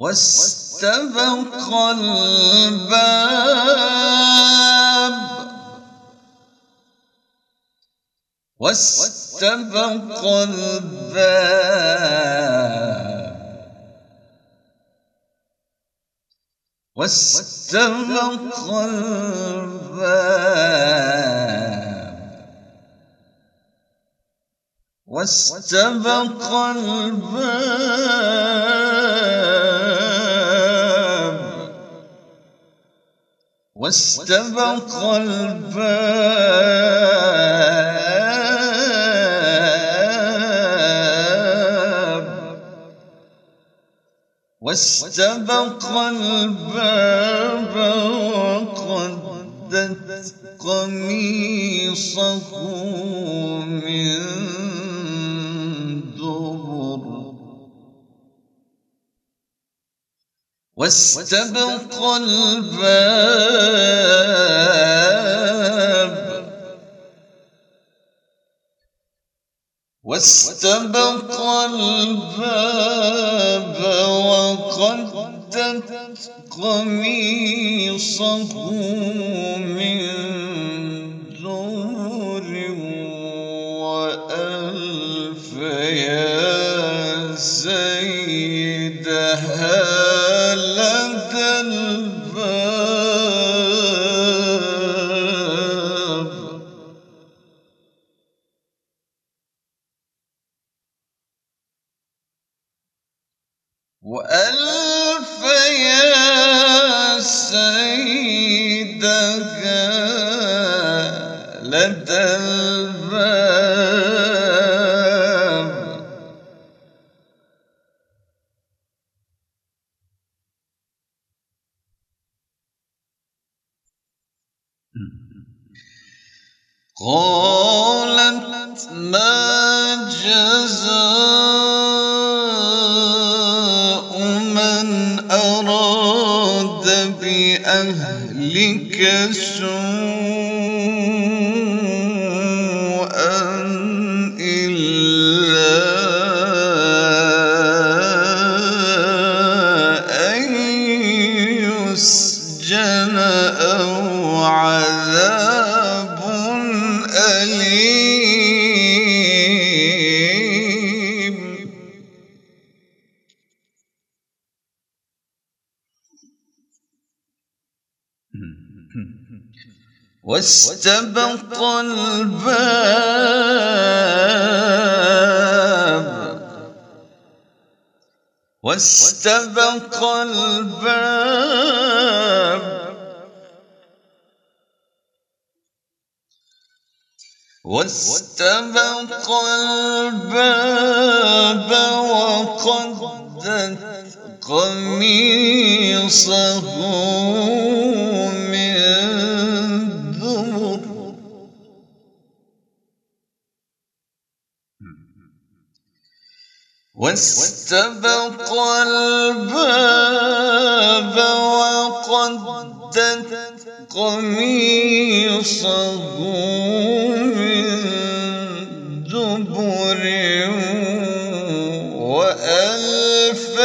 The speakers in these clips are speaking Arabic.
واستبق الباب. واستبق الباب. واستبق الباب. واستبق الباب. واستبق الباب. واستبق الباب وقدت قميصه من واستبق الباب. واستبق الباب وقدت قميصه من دور وألف يا سيدها قالت ما جزاء من أراد بأهلك سوءا واستبق الباب. واستبق الباب. واستبق الباب وقدت قميصه. واستبق الباب وقدت قميصه من دبر وألف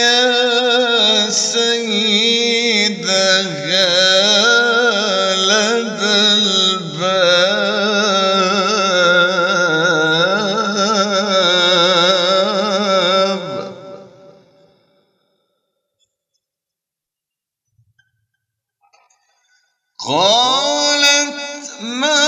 يا سيدها قالت ما